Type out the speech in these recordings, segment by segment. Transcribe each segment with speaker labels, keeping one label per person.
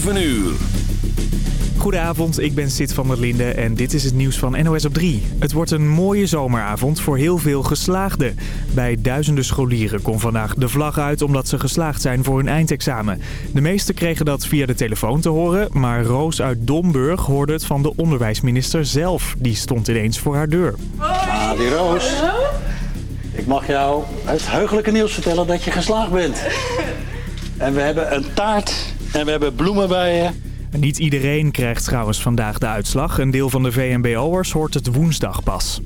Speaker 1: 7 uur.
Speaker 2: Goedenavond, ik ben Sid van der Linde en dit is het nieuws van NOS op 3. Het wordt een mooie zomeravond voor heel veel geslaagden. Bij duizenden scholieren komt vandaag de vlag uit omdat ze geslaagd zijn voor hun eindexamen. De meesten kregen dat via de telefoon te horen, maar Roos uit Domburg hoorde het van de onderwijsminister zelf. Die stond ineens voor haar deur.
Speaker 3: Ah, die Roos. Ik mag jou het heugelijke nieuws vertellen dat je geslaagd bent. En we hebben een taart en we hebben bloemen bij je.
Speaker 2: Niet iedereen krijgt trouwens vandaag de uitslag. Een deel van de VMBO'ers hoort het woensdag pas.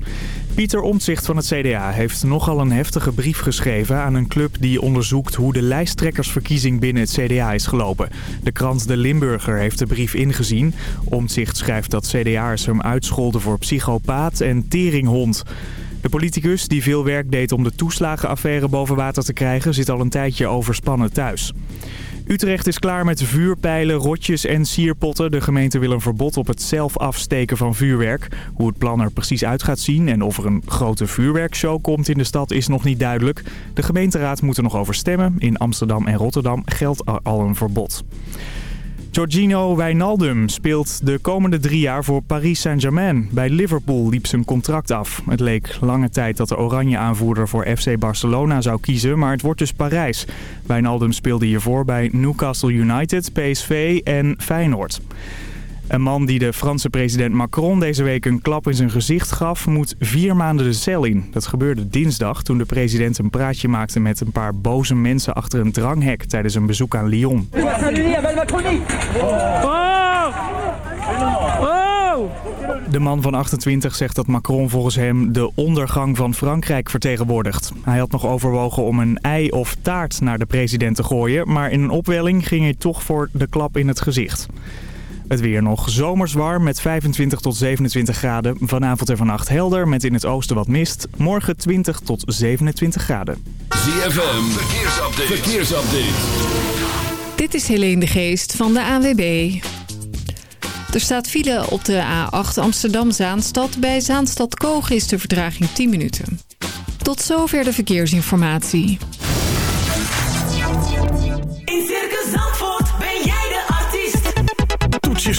Speaker 2: Pieter Omtzigt van het CDA heeft nogal een heftige brief geschreven aan een club die onderzoekt hoe de lijsttrekkersverkiezing binnen het CDA is gelopen. De krant De Limburger heeft de brief ingezien. Omtzigt schrijft dat CDA'ers hem uitscholden voor psychopaat en teringhond. De politicus, die veel werk deed om de toeslagenaffaire boven water te krijgen, zit al een tijdje overspannen thuis. Utrecht is klaar met vuurpijlen, rotjes en sierpotten. De gemeente wil een verbod op het zelf afsteken van vuurwerk. Hoe het plan er precies uit gaat zien en of er een grote vuurwerkshow komt in de stad is nog niet duidelijk. De gemeenteraad moet er nog over stemmen. In Amsterdam en Rotterdam geldt al een verbod. Giorgino Wijnaldum speelt de komende drie jaar voor Paris Saint-Germain. Bij Liverpool liep zijn contract af. Het leek lange tijd dat de oranje aanvoerder voor FC Barcelona zou kiezen, maar het wordt dus Parijs. Wijnaldum speelde hiervoor bij Newcastle United, PSV en Feyenoord. Een man die de Franse president Macron deze week een klap in zijn gezicht gaf, moet vier maanden de cel in. Dat gebeurde dinsdag toen de president een praatje maakte met een paar boze mensen achter een dranghek tijdens een bezoek aan Lyon. De man van 28 zegt dat Macron volgens hem de ondergang van Frankrijk vertegenwoordigt. Hij had nog overwogen om een ei of taart naar de president te gooien, maar in een opwelling ging hij toch voor de klap in het gezicht. Het weer nog zomers warm met 25 tot 27 graden. Vanavond en vannacht helder met in het oosten wat mist. Morgen 20 tot 27 graden.
Speaker 1: ZFM, verkeersupdate. verkeersupdate.
Speaker 4: Dit is Helene de Geest van de ANWB. Er staat file op de A8 Amsterdam-Zaanstad. Bij Zaanstad-Koog is de vertraging 10 minuten. Tot zover de verkeersinformatie.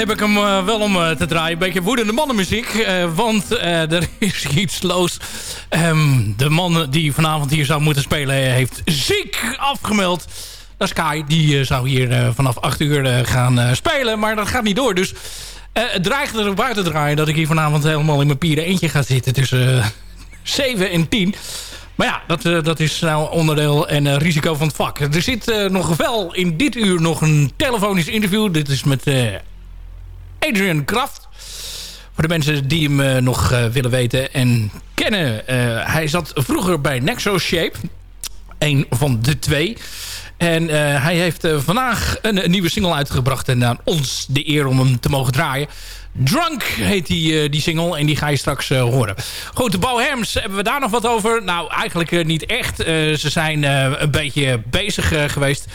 Speaker 5: Heb ik hem eh, wel om eh, te draaien. Een beetje woedende mannenmuziek. eh, want er is iets los. Ehm, de man die vanavond hier zou moeten spelen heeft ziek afgemeld. Dat is Kai. Die zou hier vanaf 8 uur gaan spelen. Maar dat gaat niet door. Dus het dreigt erop uit te draaien dat ik hier vanavond helemaal in mijn pieren eentje ga zitten. Tussen eh, 7 en 10. Maar ja, dat, dat is nou onderdeel en risico van het vak. Er zit nog wel in dit uur nog een telefonisch interview. Dit is met Adrian Kraft. Voor de mensen die hem eh, nog eh, willen weten en kennen. eh, hij zat vroeger bij Nexo Shape. Een van de twee. En hij heeft vandaag een, een nieuwe single uitgebracht. En aan ons de eer om hem te mogen draaien. Drunk heet die, eh, die single. En die ga je straks eh, horen. Goed, de Bohems, hebben we daar nog wat over? Nou, eigenlijk eh, niet echt. Ze zijn een beetje bezig geweest.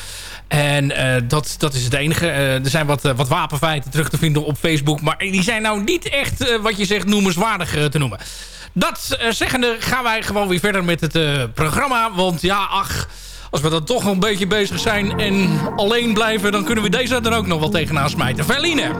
Speaker 5: En dat, dat is het enige. Er zijn wat, wat wapenfeiten terug te vinden op Facebook. Maar die zijn nou niet echt, wat je zegt, noemenswaardig te noemen. Dat zeggende gaan wij gewoon weer verder met het programma. Want ja, ach... Als we dan toch een beetje bezig zijn en alleen blijven... dan kunnen we deze er ook nog wel tegenaan smijten. Verline!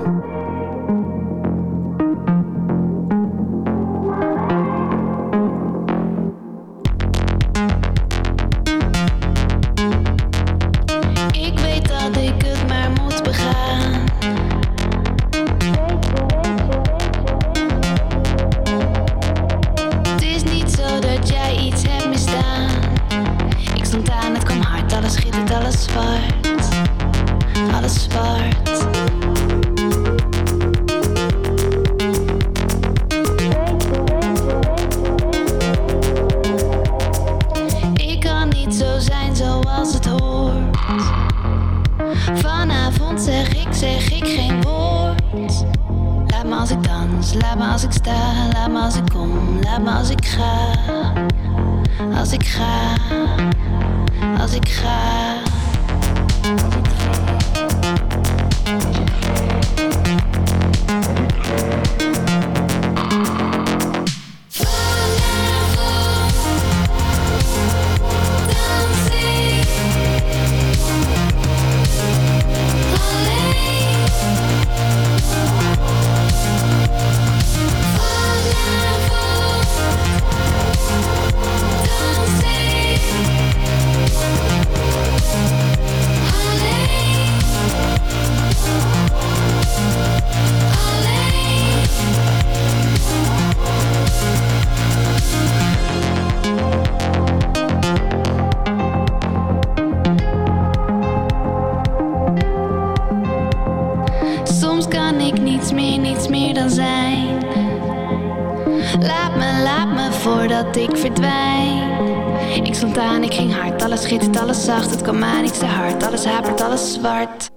Speaker 6: Ik verdwijn. Ik stond aan, ik ging hard, alles schittert, alles zacht. Het kwam aan, ik zei hard, alles hapert, alles zwart.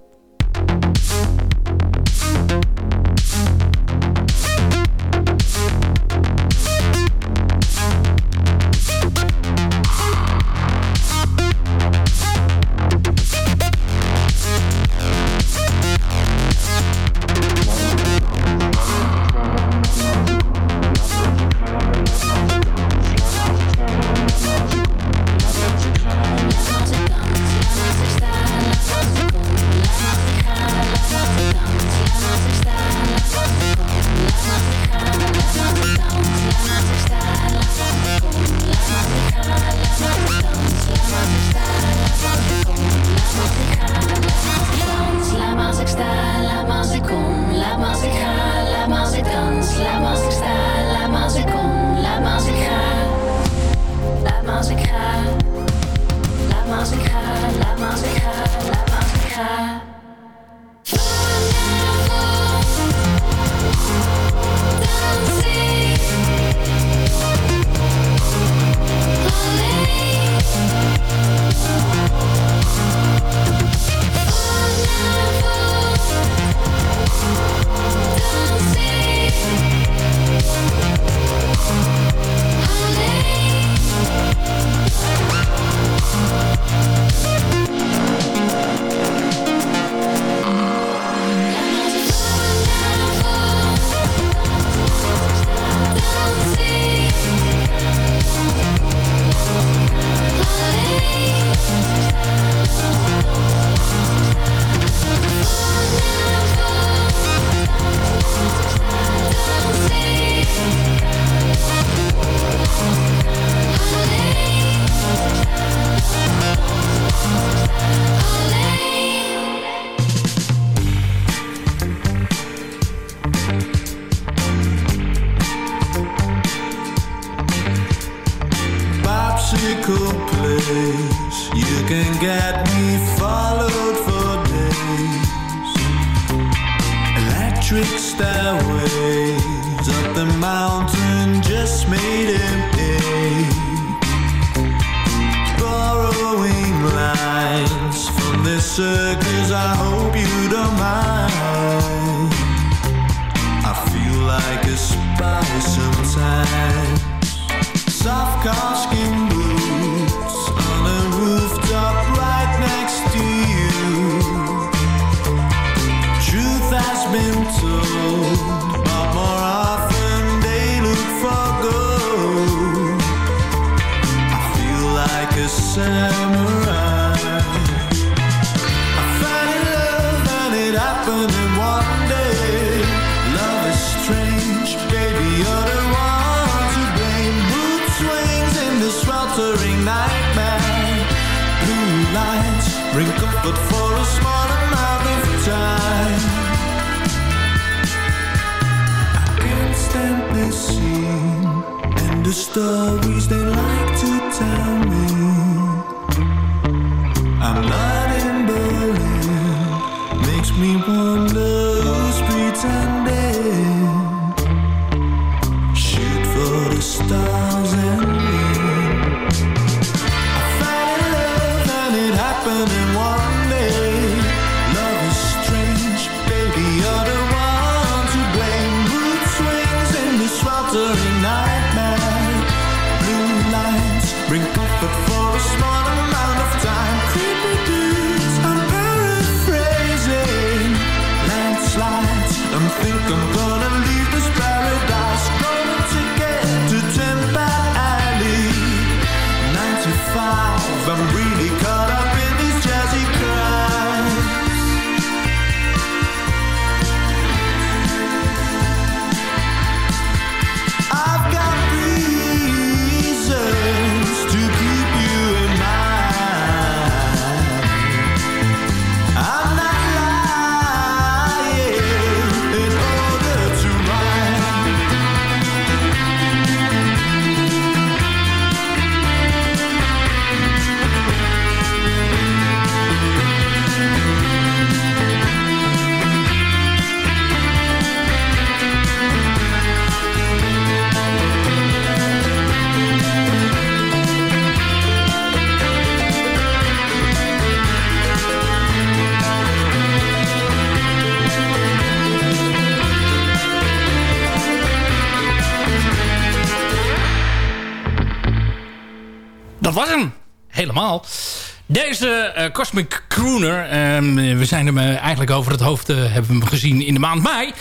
Speaker 5: Cosmic Crooner, ehm, we zijn hem eh, eigenlijk over het hoofd eh, hebben gezien in de maand mei.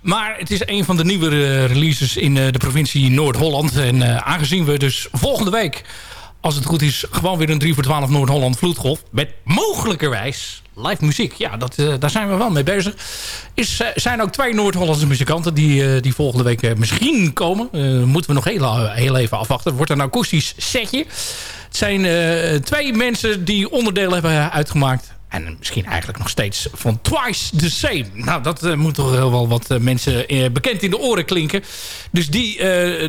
Speaker 5: Maar het is een van de nieuwe releases in eh, de provincie Noord-Holland. En eh, aangezien we dus volgende week, als het goed is, gewoon weer een 3 voor 12 Noord-Holland vloedgolf. Met mogelijkerwijs live muziek. Ja, dat, eh, daar zijn we wel mee bezig. Eh, zijn ook twee Noord-Hollandse muzikanten die, eh, die volgende week eh, misschien komen. Eh, moeten we nog heel, even afwachten. Wordt een akoestisch setje. Zijn eh, twee mensen die onderdeel hebben uitgemaakt. En misschien eigenlijk nog steeds van Twice the Same. Nou, dat eh, moet toch wel wat eh, mensen bekend in de oren klinken. Dus die,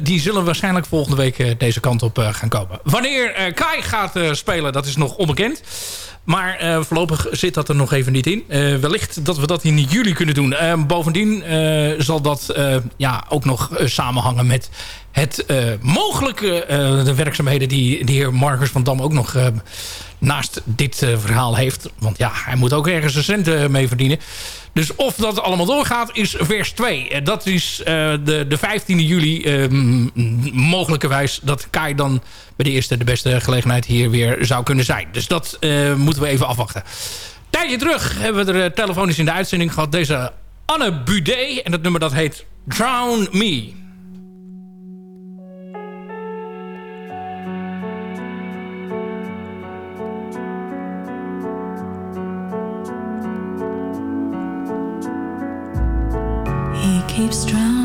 Speaker 5: die zullen waarschijnlijk volgende week deze kant op gaan komen. Wanneer Kai gaat spelen, dat is nog onbekend. Maar eh, voorlopig zit dat er nog even niet in. Eh, wellicht dat we dat in juli kunnen doen. Eh, bovendien zal dat ja, ook nog samenhangen met het mogelijke de werkzaamheden die de heer Marcus van Dam ook nog naast dit eh, verhaal heeft. Want ja, hij moet ook ergens een cent eh, mee verdienen. Dus of dat allemaal doorgaat is vers 2. En dat is eh, de, de 15e juli eh, m- mogelijkerwijs dat Kai dan bij de eerste de beste gelegenheid hier weer zou kunnen zijn. Dus dat eh, moeten we even afwachten. Tijdje terug hebben we er eh, telefonisch in de uitzending gehad. Deze Anne Budé. En dat nummer dat heet Drown Me.
Speaker 7: Keeps drowning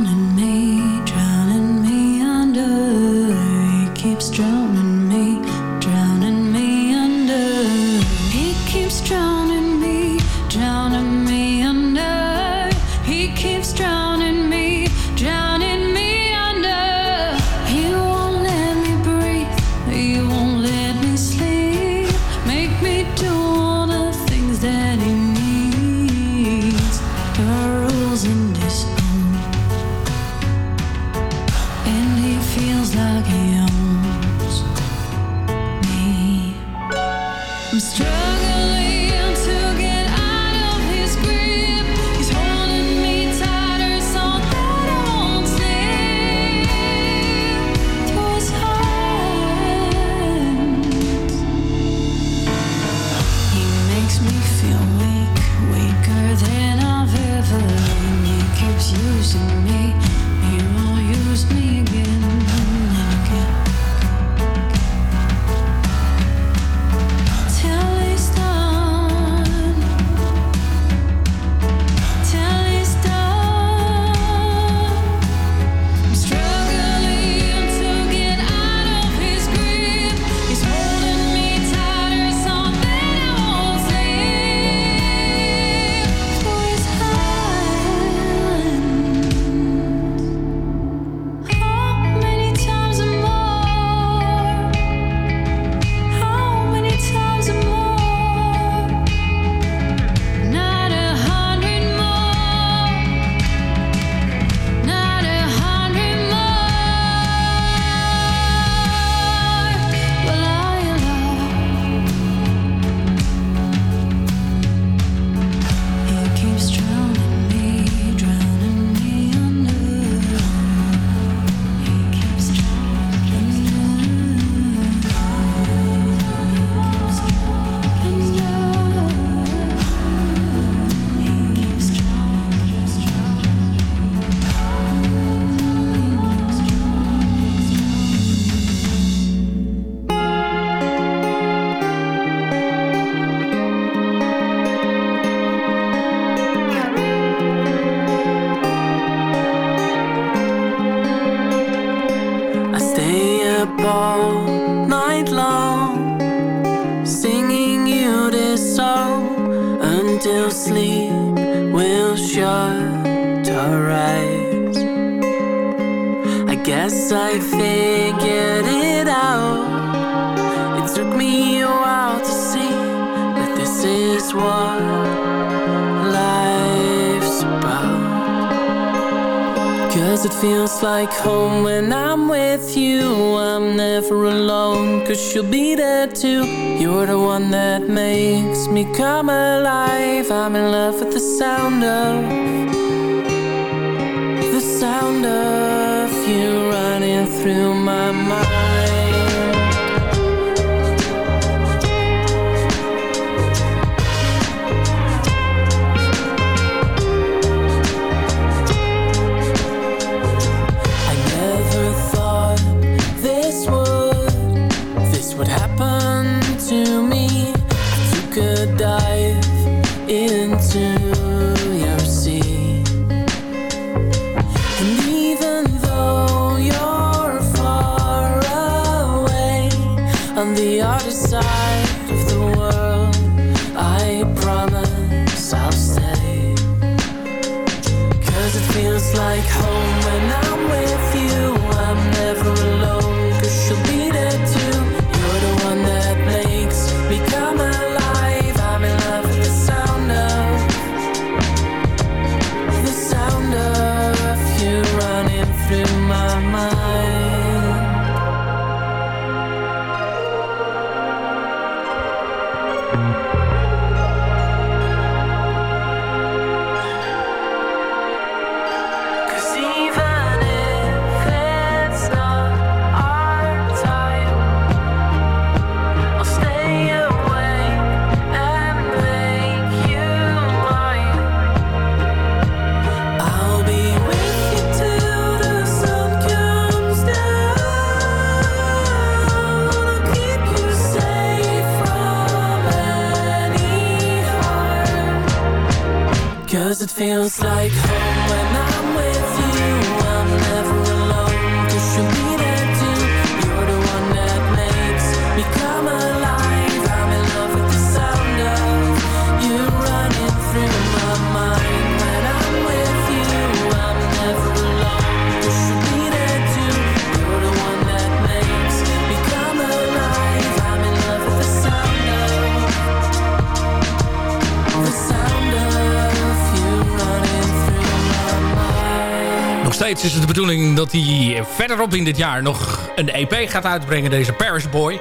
Speaker 5: verderop in dit jaar nog een EP gaat uitbrengen, deze Paris Boy.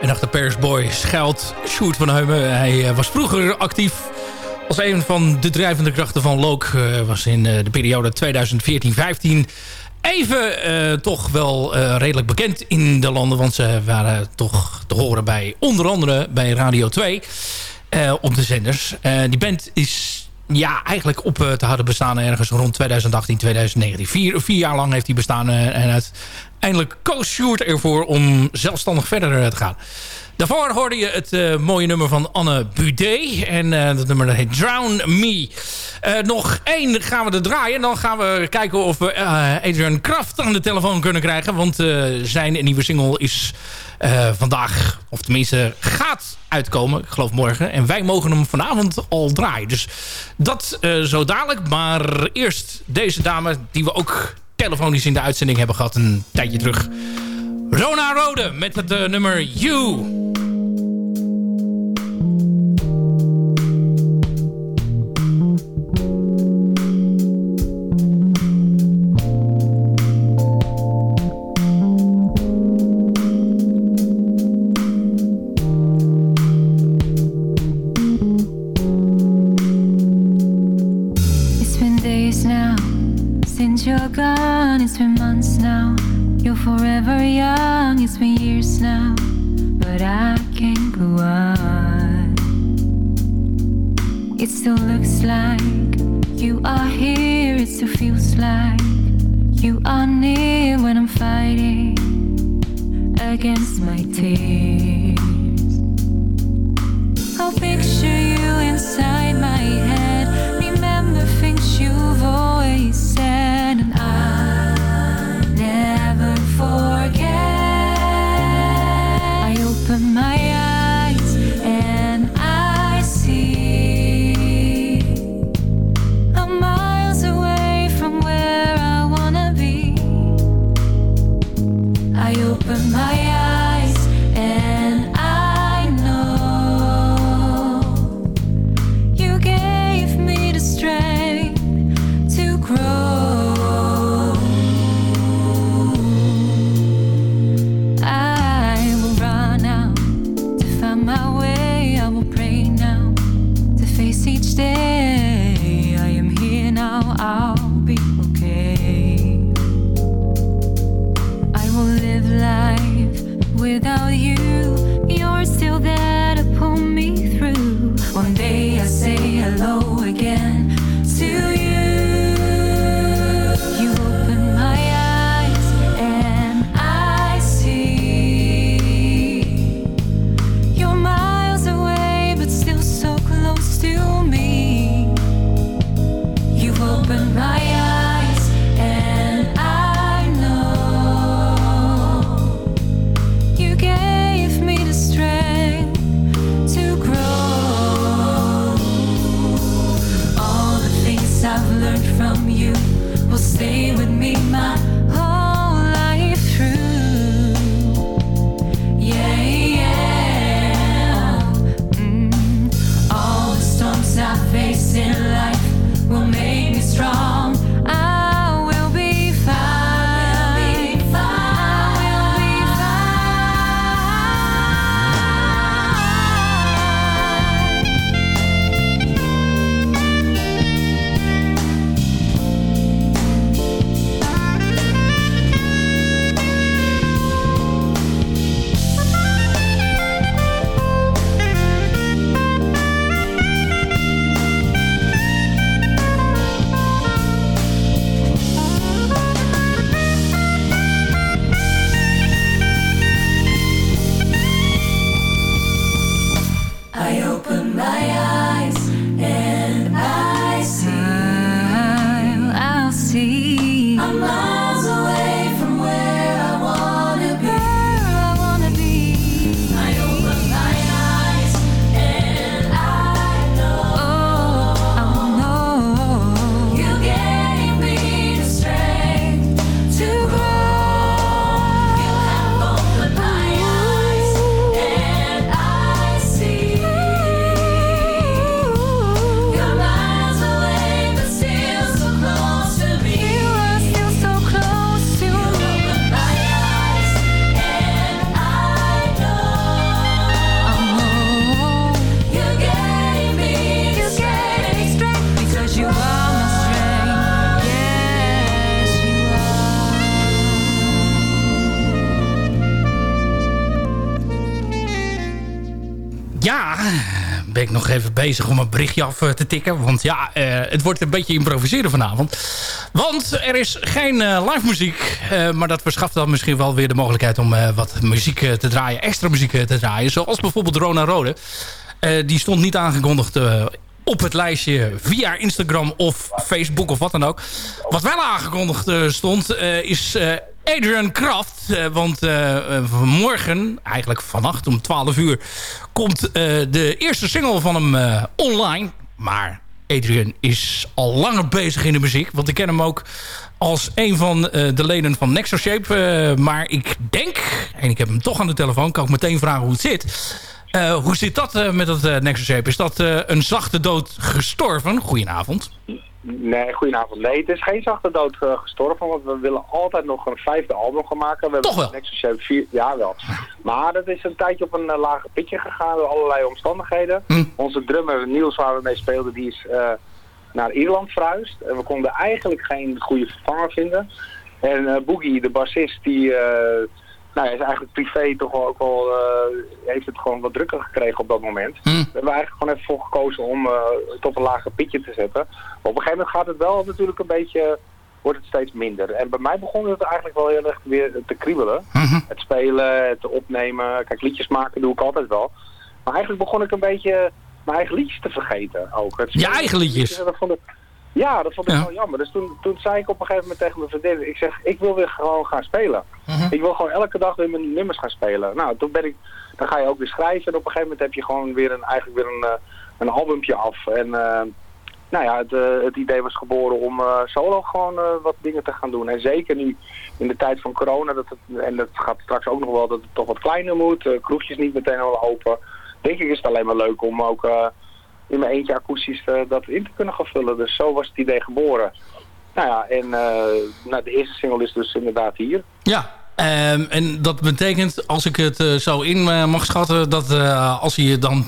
Speaker 5: En achter Paris Boy schuilt Sjoerd van Heumen. Hij eh, was vroeger actief als een van de drijvende krachten van Look. eh, was in eh, de periode 2014-15 even toch wel redelijk bekend in de landen. Want ze waren toch te horen bij onder andere bij Radio 2 eh, op de zenders. Die band is ja, eigenlijk op eh, te houden bestaan ergens rond 2018, 2019. Vier, vier jaar lang heeft hij bestaan eh, en uiteindelijk koos Sjoerd ervoor om zelfstandig verder eh, te gaan. Daarvoor hoorde je het eh, mooie nummer van Anne Budé. En eh, dat nummer heet Drown Me. Eh, nog één gaan we er draaien. En dan gaan we kijken of we Adrian Kraft aan de telefoon kunnen krijgen. Want zijn nieuwe single is vandaag, of tenminste gaat uitkomen. Ik geloof morgen. En wij mogen hem vanavond al draaien. Dus dat zo dadelijk. Maar eerst deze dame die we ook telefonisch in de uitzending hebben gehad. Een tijdje terug. Rona Rode met het nummer You. Om een berichtje af eh, te tikken. Want ja, eh, het wordt een beetje improviseren vanavond. Want er is geen eh, live muziek. maar dat verschaft dan misschien wel weer de mogelijkheid om wat muziek te draaien. Extra muziek te draaien. Zoals bijvoorbeeld Rona Rode. Die stond niet aangekondigd op het lijstje via Instagram of Facebook of wat dan ook. Wat wel aangekondigd stond is Adrian Kraft. Eh, want eh, eh, vanmorgen, eigenlijk vannacht om 12 uur... komt de eerste single van hem online. Maar Adrian is al langer bezig in de muziek. Want ik ken hem ook als een van de leden van Nexoshape. Eh, maar ik denk, en ik heb hem toch aan de telefoon... kan ik meteen vragen hoe het zit... Hoe zit dat met dat uh, Nexus Is dat een zachte dood gestorven? Goedenavond.
Speaker 8: Nee, goedenavond. Nee, het is geen zachte dood eh, gestorven, want we willen altijd nog een vijfde album gaan maken. We hebben
Speaker 5: Toch wel?
Speaker 8: Nexus Shape 4, ja wel. Maar dat is een tijdje op een uh, lager pitje gegaan door allerlei omstandigheden.
Speaker 5: Hm.
Speaker 8: Onze drummer Niels waar we mee speelden, die is uh, naar Ierland verhuisd. En we konden eigenlijk geen goede vervanger vinden. En Boogie, de bassist, die nou, is eigenlijk privé toch wel ook wel, uh, heeft het gewoon wat drukker gekregen op dat moment.
Speaker 5: Hm.
Speaker 8: We hebben eigenlijk gewoon even voor gekozen om uh, het op een lager pitje te zetten. Maar op een gegeven moment gaat het wel natuurlijk een beetje, wordt het steeds minder. En bij mij begon het eigenlijk wel heel erg weer te kriebelen.
Speaker 5: Mhm.
Speaker 8: Het spelen, het opnemen, kijk liedjes maken doe ik altijd wel. Maar eigenlijk begon ik een beetje mijn eigen liedjes te vergeten ook. Het
Speaker 5: Je eigen liedjes?
Speaker 8: Dat vond ik, ja, dat vond ik ja. wel jammer. Dus toen, toen zei ik op een gegeven moment tegen mijn vriendin, ik zeg, ik wil weer gewoon gaan spelen.
Speaker 5: Mhm.
Speaker 8: Uh -huh. Ik wil gewoon elke dag weer mijn nummers gaan spelen. Nou, toen ben ik, dan ga je ook weer schrijven en op een gegeven moment heb je gewoon weer een, eigenlijk weer een, een albumpje af. En uh, nou ja, het, uh, het, idee was geboren om solo gewoon wat dingen te gaan doen. En zeker nu in de tijd van corona, dat het, en dat gaat straks ook nog wel dat het toch wat kleiner moet, kroegjes niet meteen al open. Denk ik is het alleen maar leuk om ook in mijn eentje akoestisch uh, dat in te kunnen gaan vullen. Dus zo was het idee geboren. Nou ja, en uh, nou, de eerste single is dus inderdaad hier.
Speaker 5: Ja, um, en dat betekent, als ik het uh, zo in mag schatten... dat als je dan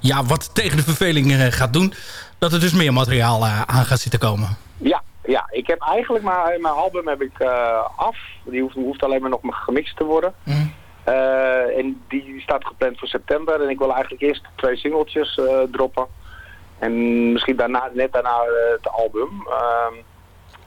Speaker 5: ja, wat tegen de verveling gaat doen... dat er dus meer materiaal eh, aan gaat zitten komen.
Speaker 8: Ja, ja, ik heb eigenlijk maar mijn album heb ik eh, af. Die hoeft, hoeft alleen maar nog gemixt te worden. Eh, en die staat gepland voor september. En ik wil eigenlijk eerst twee singeltjes eh, droppen. En misschien daarna, net daarna eh, het album. Ehm,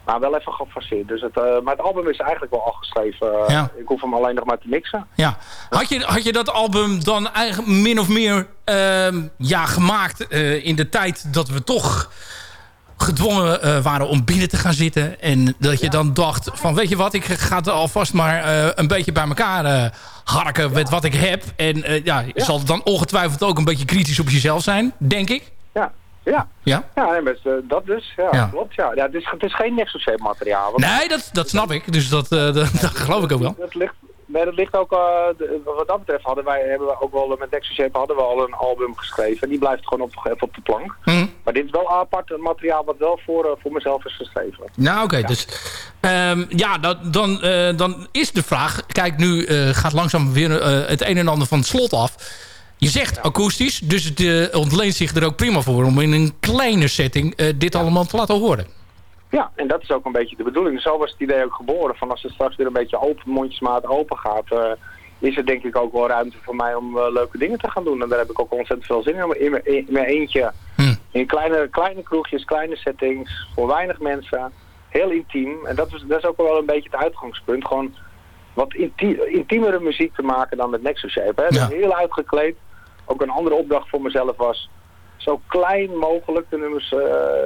Speaker 8: maar wel even gefaseerd. Dus het, maar het album is eigenlijk wel al geschreven.
Speaker 5: Ja.
Speaker 8: Ik hoef hem alleen nog maar te mixen.
Speaker 5: Ja. Had, je, had je dat album dan eigenlijk min of meer ehm, ja, gemaakt in de tijd dat we toch gedwongen waren om binnen te gaan zitten. En dat je dan dacht van weet je wat, ik ga het alvast maar een beetje bij elkaar eh, harken met wat ik heb. En eh, ja, je zal dan ongetwijfeld ook een beetje kritisch op jezelf zijn, denk ik.
Speaker 8: Ja, ja.
Speaker 5: Ja?
Speaker 8: Ja, nee, maar, eh, dat dus. Ja,
Speaker 5: Ja.
Speaker 8: klopt. Ja. Ja, het, is, het is geen Nexus Shape materiaal.
Speaker 5: Nee, dat, dat snap ik. Dus dat, eh, dat, dat geloof ik ook wel.
Speaker 8: Dat ligt, nee, dat ligt ook, eh, de- wat dat betreft hadden wij, hebben we ook wel, met Nexus Shape hadden we al een album geschreven. En die blijft gewoon op, even op de plank.
Speaker 5: Hm.
Speaker 8: Maar dit is wel apart materiaal wat wel voor, eh, voor mezelf is geschreven.
Speaker 5: Nou, oké. Dus ehm, ja, dat, dan, eh, dan is de vraag... Kijk, nu gaat langzaam weer het een en ander van het slot af. Je zegt akoestisch, dus het ontleent zich er ook prima voor... om in een kleine setting dit allemaal te laten horen.
Speaker 8: Ja, en dat is ook een beetje de bedoeling. Zo was het idee ook geboren. Van als het straks weer een beetje open, mondjesmaat open gaat... eh, is er denk ik ook wel ruimte voor mij om eh, leuke dingen te gaan doen. En daar heb ik ook ontzettend veel zin in. In mijn, in mijn eentje. In kleine, kleine kroegjes, kleine settings. Voor weinig mensen. Heel intiem. En dat is, dat is ook wel een beetje het uitgangspunt. Gewoon wat inti intiemere muziek te maken dan met Nexus Shape. Hè?
Speaker 5: Ja.
Speaker 8: Heel uitgekleed. Ook een andere opdracht voor mezelf was... zo klein mogelijk de nummers eh,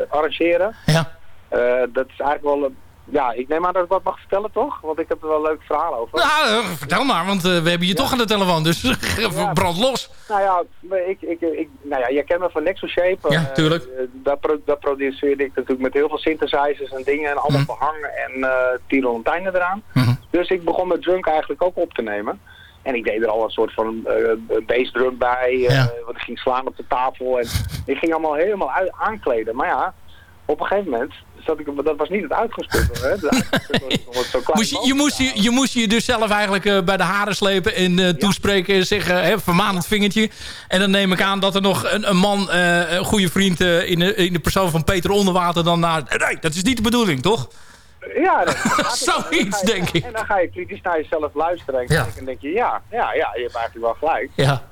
Speaker 8: arrangeren.
Speaker 5: Ja.
Speaker 8: Eh, dat is eigenlijk wel... een- ja, ik neem aan dat ik wat mag vertellen, toch? Want ik heb er wel een leuk verhaal over.
Speaker 5: Nou, eh, vertel maar, want eh, we hebben je toch aan de telefoon. Dus brand los.
Speaker 8: Nou ja, ik, ik, ik, nou ja, jij kent me van Nexus Shape.
Speaker 5: Ja, tuurlijk.
Speaker 8: daar, pro daar produceerde ik natuurlijk met heel veel synthesizers en dingen en allemaal behangen en uh, tirolantijnen eraan. Dus ik begon met drunk eigenlijk ook op te nemen. En ik deed er al een soort van uh, bassdrum bij, uh, wat ik ging slaan op de tafel. En ik ging allemaal helemaal uit, aankleden. Maar ja, op een gegeven moment zat ik, dat was niet het uitgangspunt. Hè? Het uitgangspunt was om het zo klein
Speaker 5: Moest je, je, moest je, je moest je dus zelf eigenlijk uh, bij de haren slepen en uh, toespreken en zeggen, hè, vermanend vingertje. En dan neem ik aan dat er nog een, een man, uh, een goede vriend in, de, in de persoon van Peter Onderwater dan naar... Nee, dat is niet de bedoeling, toch?
Speaker 8: Ja, dat
Speaker 5: zoiets denk ik.
Speaker 8: En dan ga je kritisch naar jezelf luisteren en, ja. en denk je, ja, ja, ja, je hebt eigenlijk wel gelijk.
Speaker 5: Ja.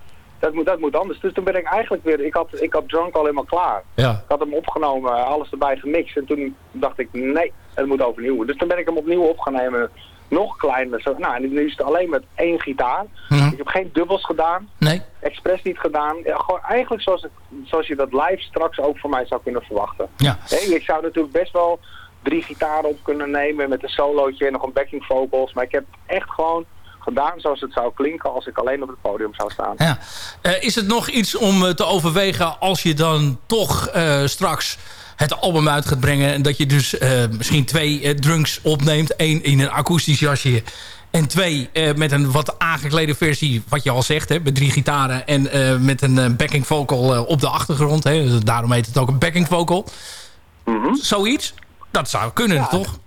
Speaker 8: Dat moet, dat moet anders. Dus toen ben ik eigenlijk weer, ik had, ik had Drunk al helemaal klaar.
Speaker 5: Ja.
Speaker 8: Ik had hem opgenomen, alles erbij gemixt. En toen dacht ik, nee, het moet overnieuw. Dus toen ben ik hem opnieuw opgenomen, nog kleiner. Zo, nou, en nu is het alleen met één gitaar.
Speaker 5: Mhm.
Speaker 8: Ik heb geen dubbels gedaan.
Speaker 5: Nee.
Speaker 8: Expres niet gedaan. Ja, gewoon eigenlijk zoals, het, zoals je dat live straks ook van mij zou kunnen verwachten.
Speaker 5: Ja.
Speaker 8: Hey, ik zou natuurlijk best wel drie gitaren op kunnen nemen met een solootje en nog een backing vocals. Maar ik heb echt gewoon gedaan zoals het zou klinken als ik alleen op het podium zou staan.
Speaker 5: Ja. Uh, is het nog iets om uh, te overwegen als je dan toch uh, straks het album uit gaat brengen... en dat je dus misschien twee drunks opneemt. één in een akoestisch jasje en twee met een wat aangeklede versie... wat je al zegt, hè, met drie gitaren en met een backing vocal op de achtergrond. Hè. Daarom heet het ook een backing vocal.
Speaker 8: Mm -hmm.
Speaker 5: Zoiets? Dat zou kunnen, ja. toch?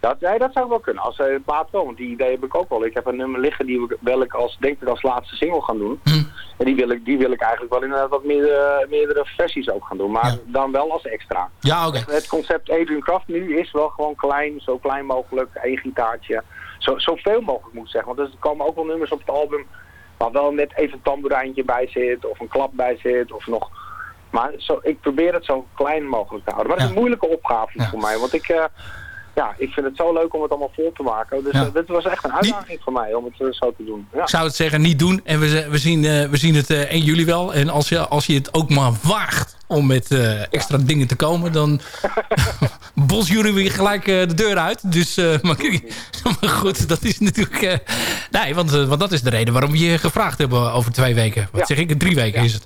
Speaker 8: Dat, nee, dat zou wel kunnen. Als het plaat wel, want die idee heb ik ook wel. Ik heb een nummer liggen die ik, wil ik als, denk ik als laatste single gaan doen.
Speaker 5: Hm.
Speaker 8: En die wil, ik, die wil ik eigenlijk wel in wat meerdere, meerdere versies ook gaan doen. Maar ja. dan wel als extra.
Speaker 5: Ja, oké. Okay.
Speaker 8: Het concept Adrian Kraft nu is wel gewoon klein, zo klein mogelijk, één gitaartje. Zo, zoveel mogelijk moet ik zeggen. Want er komen ook wel nummers op het album waar wel net even een tamboerijntje bij zit. Of een klap bij zit. Of nog... Maar zo, ik probeer het zo klein mogelijk te houden. Maar het is een moeilijke opgave voor mij. Want ik... Uh, ja, ik vind het zo leuk om het allemaal vol te maken. Dus ja. uh, dit was echt een uitdaging niet... voor mij om het uh, zo te doen. Ja.
Speaker 5: Ik zou het zeggen, niet doen. En we, we, zien, uh, we zien het 1 juli wel. En als je, als je het ook maar waagt om met extra ja. dingen te komen... dan bos jullie weer gelijk de deur uit. Dus maar, maar, goed, dat is natuurlijk... nee, want, want dat is de reden waarom we je gevraagd hebben over twee weken. Wat zeg ik? Drie weken is het.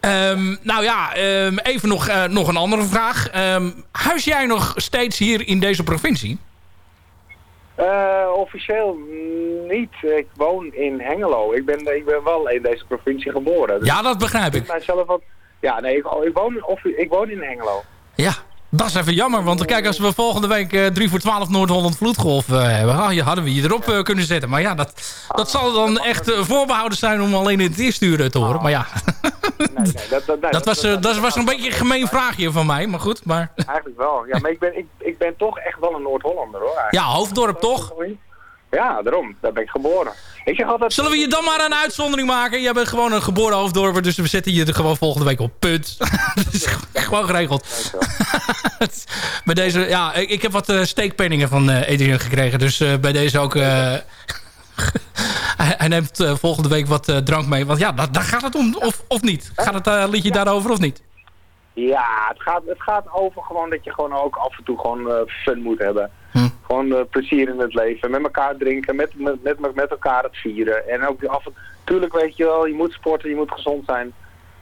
Speaker 5: Um, nou ja, um, even nog, nog een andere vraag. Um, huis jij nog steeds hier in deze provincie?
Speaker 8: Uh, officieel niet. Ik woon in Hengelo. Ik ben, ik ben wel in deze provincie geboren.
Speaker 5: Dus ja, dat begrijp ik.
Speaker 8: Mijzelf wat, ja, nee, ik, ik, woon, of, ik woon in Hengelo.
Speaker 5: Ja, dat is even jammer. Want kijk, als we volgende week uh, 3 voor 12 Noord-Holland vloedgolf uh, hebben... Oh, hadden we je erop uh, kunnen zetten. Maar ja, dat, dat zal dan echt voorbehouden zijn om alleen in het eerste uur te horen. Maar ja.
Speaker 8: nee, nee, dat,
Speaker 5: was, eh, dat was een beetje een gemeen vraagje van mij, maar goed. Maar...
Speaker 8: Eigenlijk wel. Ja, maar ik ben, ik, ik ben toch echt wel een Noord-Hollander hoor. eigenlijk.
Speaker 5: Ja, Hoofddorp toch?
Speaker 8: Ja, daarom. Daar ben ik geboren. Ik zeg altijd...
Speaker 5: Zullen we je dan maar een uitzondering maken? Jij bent gewoon een geboren hoofddorper, dus we zetten je er gewoon volgende week op. Punt. dat is gewoon geregeld. bij deze, ja, ik, heb wat eh, steekpenningen van eh Adrian gekregen, dus eh, bij deze ook... hij, neemt volgende week wat drank mee. Want ja, daar, gaat het om, of, of niet? Gaat het liedje daarover of niet?
Speaker 8: Ja, het gaat, het gaat over gewoon dat je gewoon ook af en toe gewoon fun moet hebben. Gewoon eh, plezier in het leven. Met elkaar drinken, met, met, met, met elkaar het vieren. En ook af en Tuurlijk weet je wel, je moet sporten, je moet gezond zijn.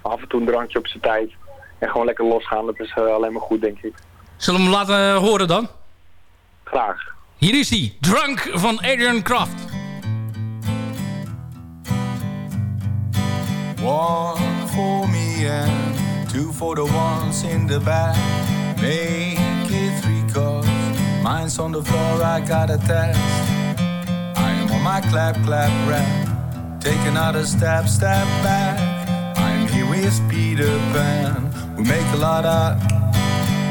Speaker 8: Maar af en toe een drankje op zijn tijd. En gewoon lekker losgaan, dat is eh, alleen maar goed, denk ik.
Speaker 5: Zullen we hem laten eh, horen dan?
Speaker 8: Graag.
Speaker 5: Hier is hij, Drunk van Adrian Kraft.
Speaker 9: One for me and two for the ones in the back. Cause mine's on the floor, I got a test. I am on my clap, clap, rap. Take another step, step back. I'm here with Peter Pan. We make a lot of.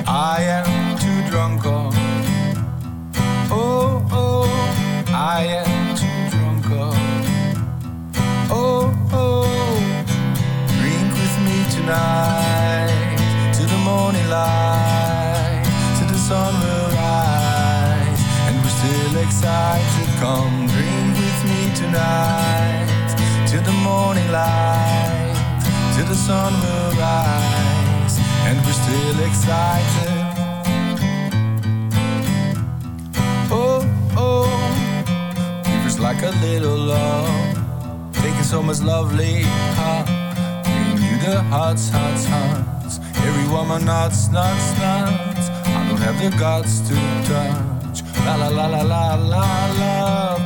Speaker 9: I am too drunk on. Oh, oh, I am too drunk on. Oh, oh, drink with me tonight to the morning light, to the sun excited. Come drink with me tonight to the morning light, to the sun will rise, and we're still excited. Oh, oh, feels like a little love taking so much lovely, huh? Bring you the hearts, hearts, hearts. Every woman nuts, nuts, nuts. I don't have the guts to touch. La la la la la la la.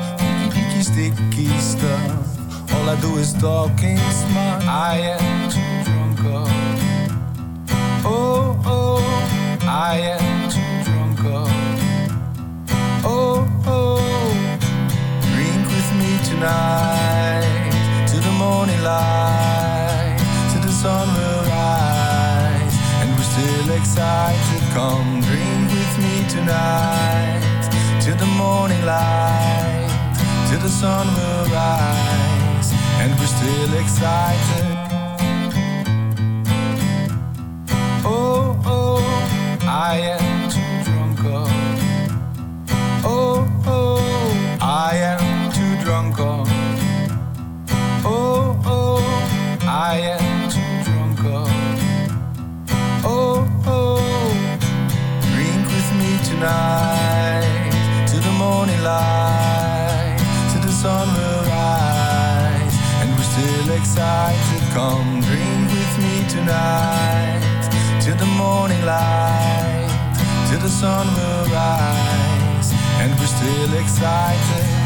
Speaker 9: Icky sticky stuff. All I do is talking smart. I am too drunk. oh. Oh oh, I am too drunk. oh. Oh oh, drink with me tonight to the morning light, to the sun will rise, and we're still excited. Come drink with me tonight to the morning light, till the sun will rise, and we're still excited. Oh oh, I am tonight to the morning light, to the sun will rise, and we're still excited.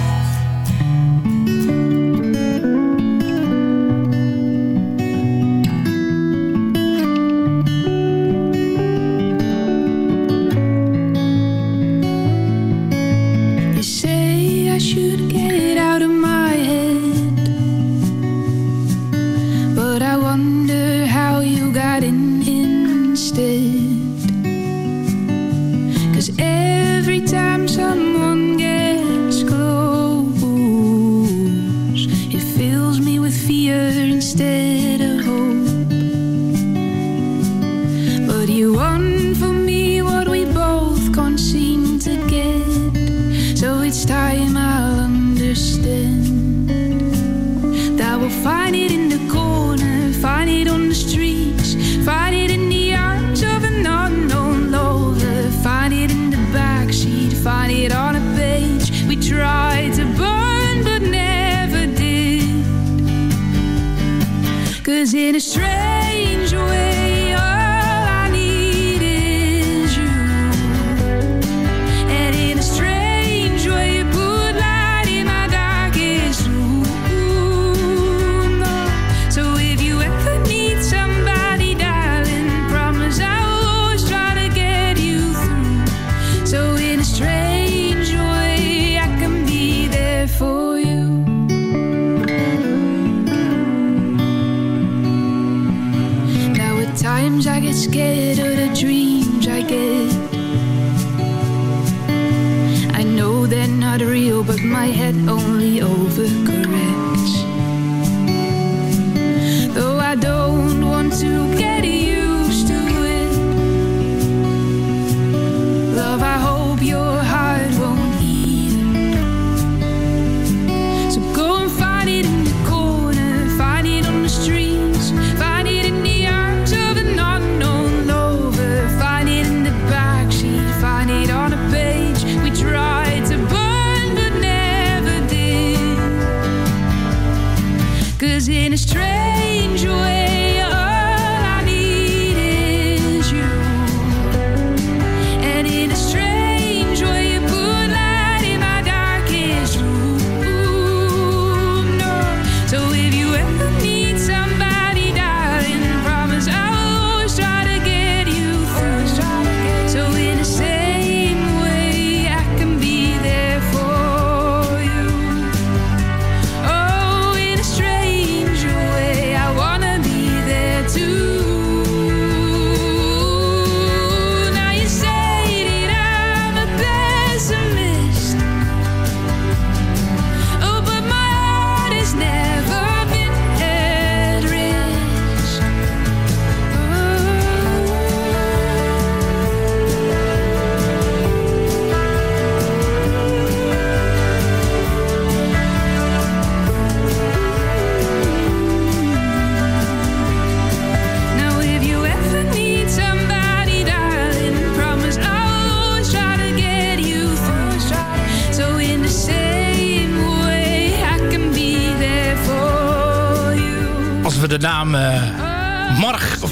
Speaker 7: get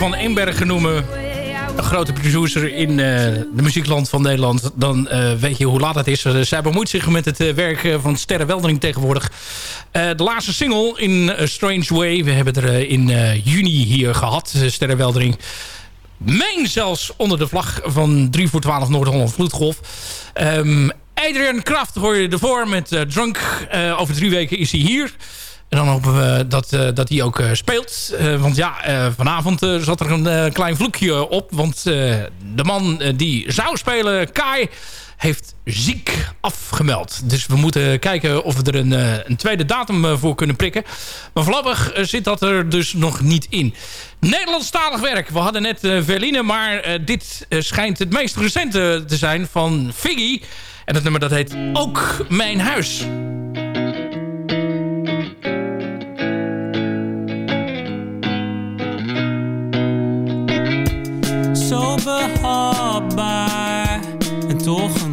Speaker 5: van Eenbergen noemen... een grote producer in eh, de muziekland van Nederland... dan eh, weet je hoe laat het is. Eh, zij bemoeit zich met het werk van Sterre Weldering tegenwoordig. De laatste single in Strange Way. We hebben er in juni hier gehad, eh, Sterre Weldering. Meen zelfs onder de vlag van 3 voor 12 Noord-Holland Vloedgolf. Ehm Adrian Kraft hoor je ervoor met Drunk. Over drie weken is hij hier. En dan hopen we dat, eh, dat hij ook eh, speelt. Eh, want ja, vanavond zat er een klein vloekje op. Want de man die zou spelen, Kai, heeft ziek afgemeld. Dus we moeten kijken of we er een, een tweede datum voor kunnen prikken. Maar voorlopig zit dat er dus nog niet in. Nederlandstalig werk. We hadden net Verline, maar dit schijnt het meest recente te zijn van Figgy. En dat nummer dat heet Ook Mijn Huis.
Speaker 10: Zo behapbaar. En toch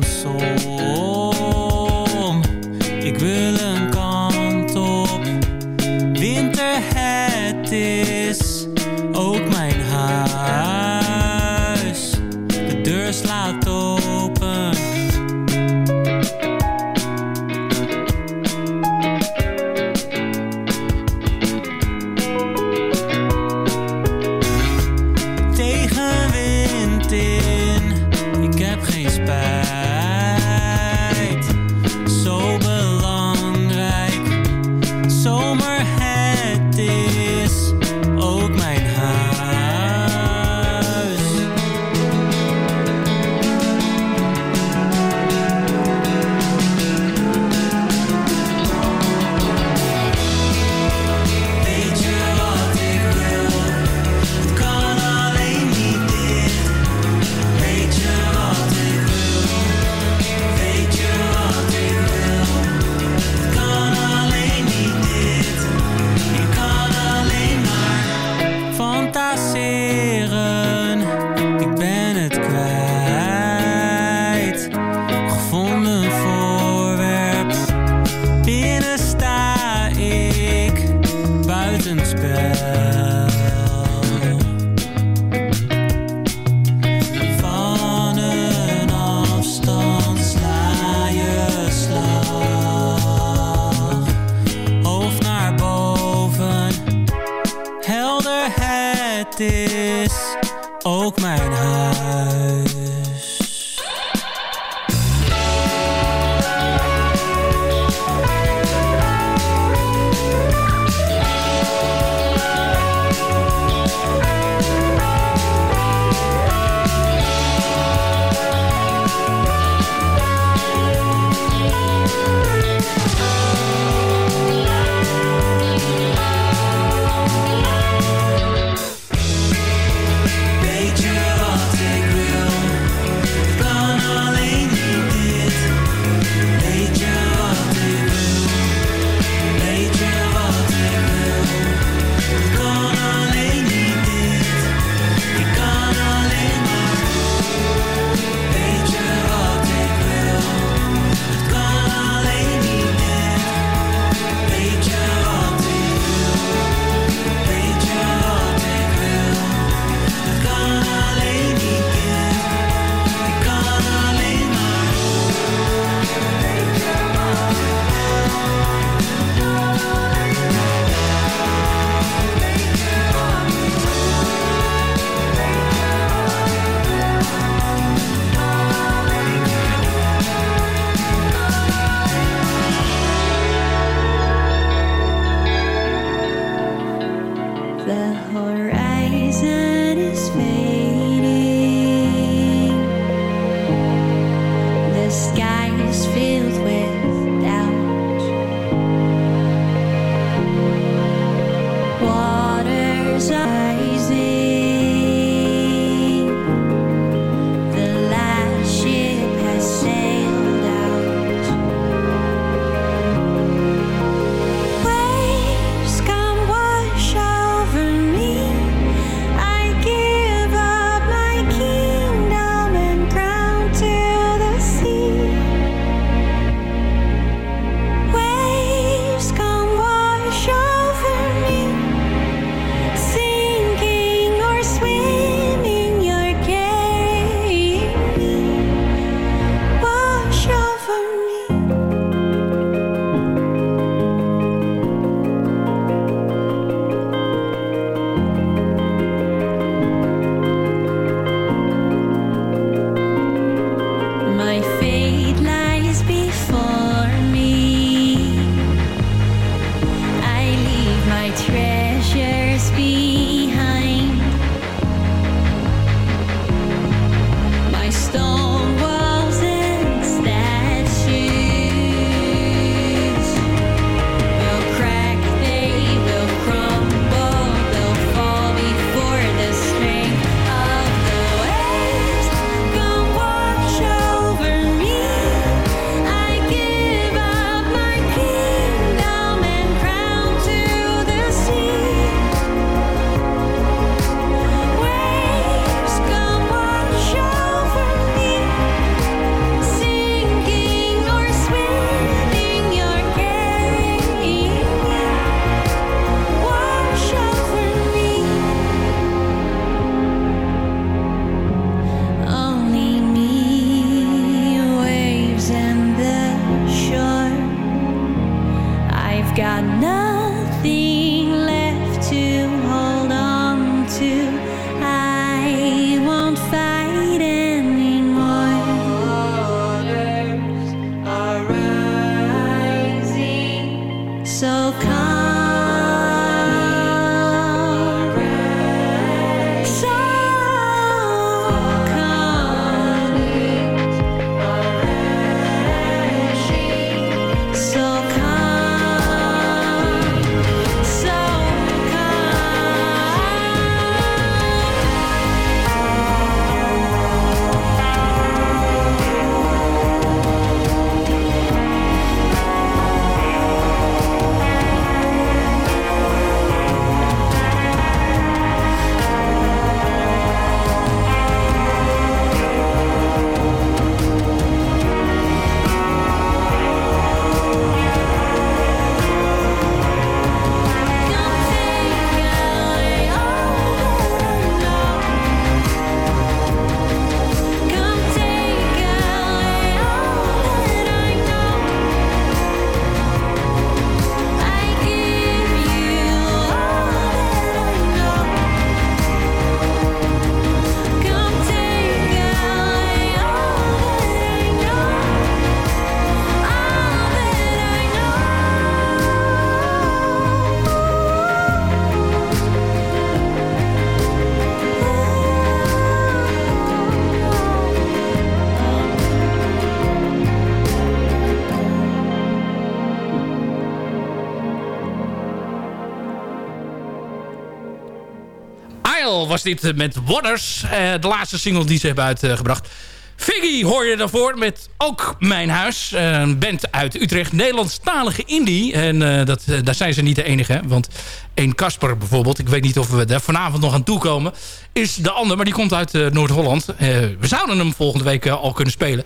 Speaker 5: eh, met Waters. eh, de laatste single die ze hebben uitgebracht. Figgy hoor je daarvoor met Ook Mijn Huis. Eh, Een band uit Utrecht. Nederlandstalige indie. En dat, daar zijn ze niet de enige. Want een Kasper bijvoorbeeld. Ik weet niet of we daar vanavond nog aan toekomen. Is de ander. Maar die komt uit Noord-Holland. We zouden hem volgende week al kunnen spelen.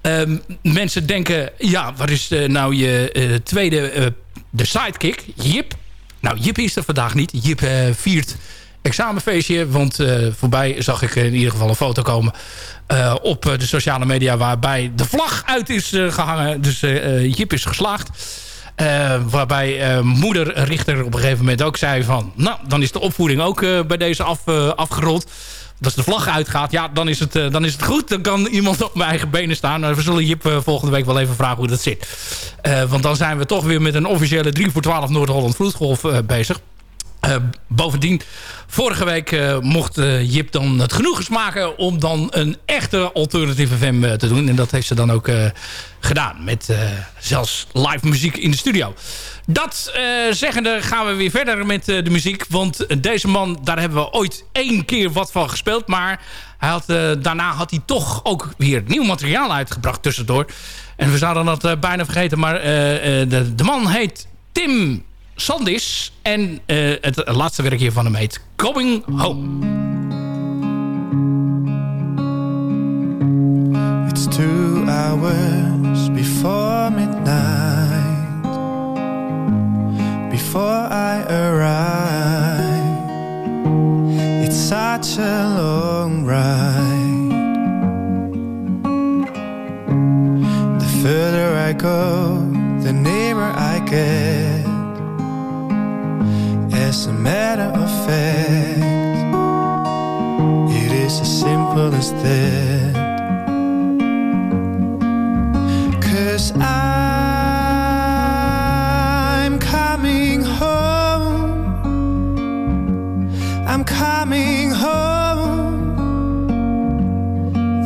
Speaker 5: Ehm, mensen denken... Ja, waar is nou je tweede... de sidekick? Jip. Nou, Jip is er vandaag niet. Jip viert examenfeestje. Want eh, voorbij zag ik in ieder geval een foto komen eh, op eh, de sociale media... waarbij de vlag uit is eh, gehangen. Dus Jip is geslaagd. Waarbij moeder Richter op een gegeven moment ook zei van... nou, dan is de opvoeding ook bij deze af, afgerond. Als de vlag uitgaat, ja, dan is, het, dan is het goed. Dan kan iemand op mijn eigen benen staan. Nou, we zullen Jip volgende week wel even vragen hoe dat zit. Want dan zijn we toch weer met een officiële 3 voor 12 Noord-Holland Vloedgolf bezig. Eh, bovendien, vorige week eh, mocht eh, Jip dan het genoegen smaken... om dan een echte alternatieve FM te doen. En dat heeft ze dan ook gedaan. Met zelfs live muziek in de studio. Dat zeggende gaan we weer verder met de muziek. Want deze man, daar hebben we ooit één keer wat van gespeeld. Maar hij had, daarna had hij toch ook weer nieuw materiaal uitgebracht tussendoor. En we zouden dat bijna vergeten. Maar de, de man heet Tim Sandis. En eh, het laatste werkje van hem heet Going Home.
Speaker 11: It's two hours before midnight. Before I arrive, it's such a long ride. The further I go, the nearer I get. As a matter of fact, it is as simple as that. Cause I'm coming home. I'm coming home.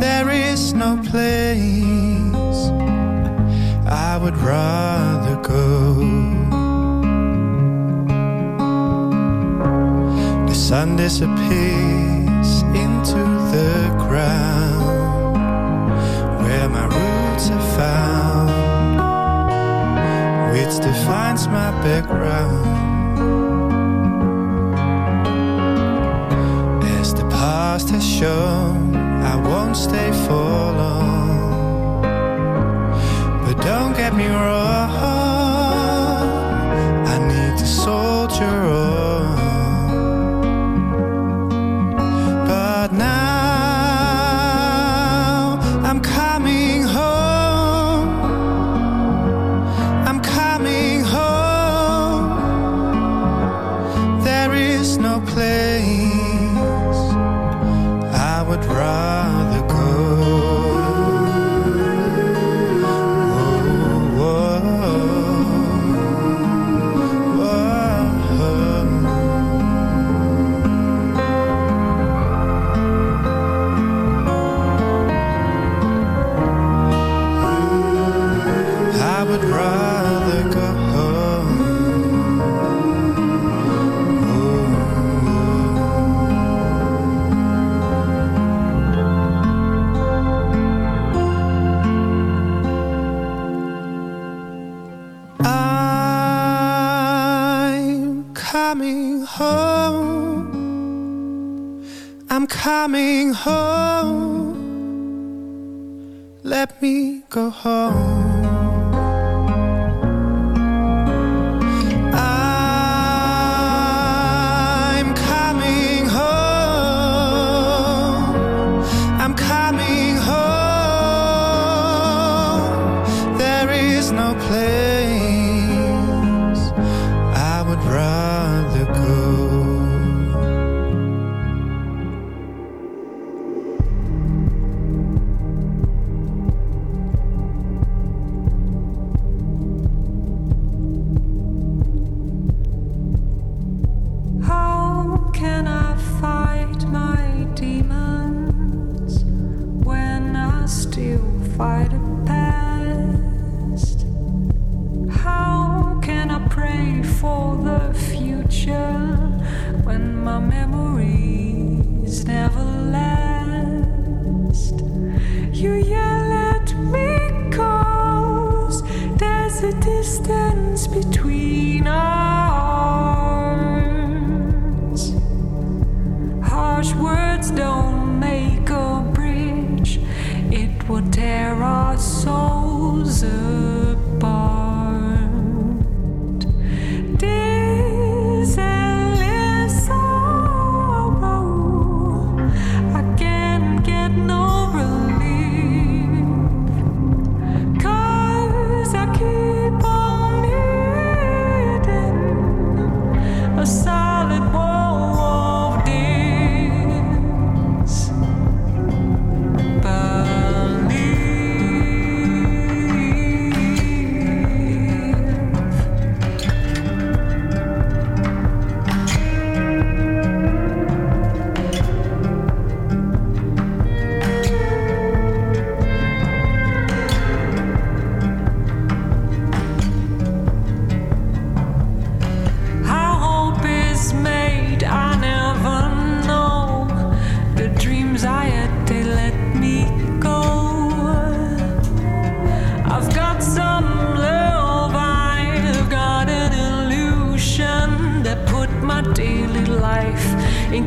Speaker 11: There is no place I would rather sun disappears into the ground where my roots are found, which defines my background. As the past has shown, I won't stay for long. But don't get me wrong, coming home. Let me go home. I'm coming home. I'm coming home. There is no place I would rather go.
Speaker 7: Life in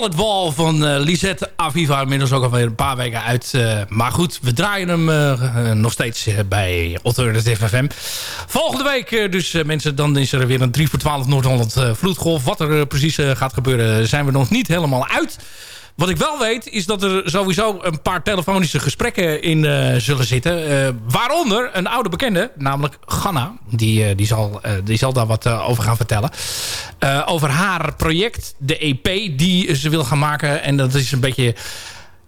Speaker 7: Solid Wall
Speaker 5: van eh, Lisette Aviva. Inmiddels ook alweer een paar weken uit. eh, maar goed, we draaien hem eh, nog steeds bij Alternative FM. Volgende week dus mensen, dan is er weer een 3 voor 12 Noord-Holland vloedgolf. Wat er precies gaat gebeuren zijn we nog niet helemaal uit. Wat ik wel weet is dat er sowieso een paar telefonische gesprekken in eh, zullen zitten. Eh, waaronder een oude bekende, namelijk Ganna. Die, eh, die, zal, die zal daar wat over gaan vertellen. Over haar project, de EP, die ze wil gaan maken. En dat is een beetje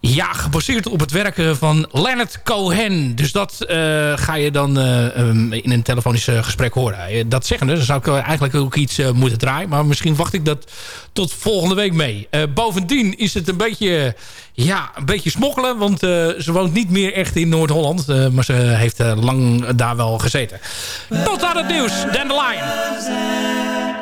Speaker 5: ja, gebaseerd op het werken van Leonard Cohen. Dus dat eh, ga je dan eh, um, in een telefonisch eh, gesprek horen. Eh, Dat zeggende, dan zou ik eh, eigenlijk ook iets eh, moeten draaien. Maar misschien wacht ik dat tot volgende week mee. Eh, bovendien is het een beetje, ja, een beetje smokkelen. Want eh, ze woont niet meer echt in Noord-Holland. eh, maar ze heeft eh, lang daar wel gezeten. Tot aan het nieuws. Dandelion.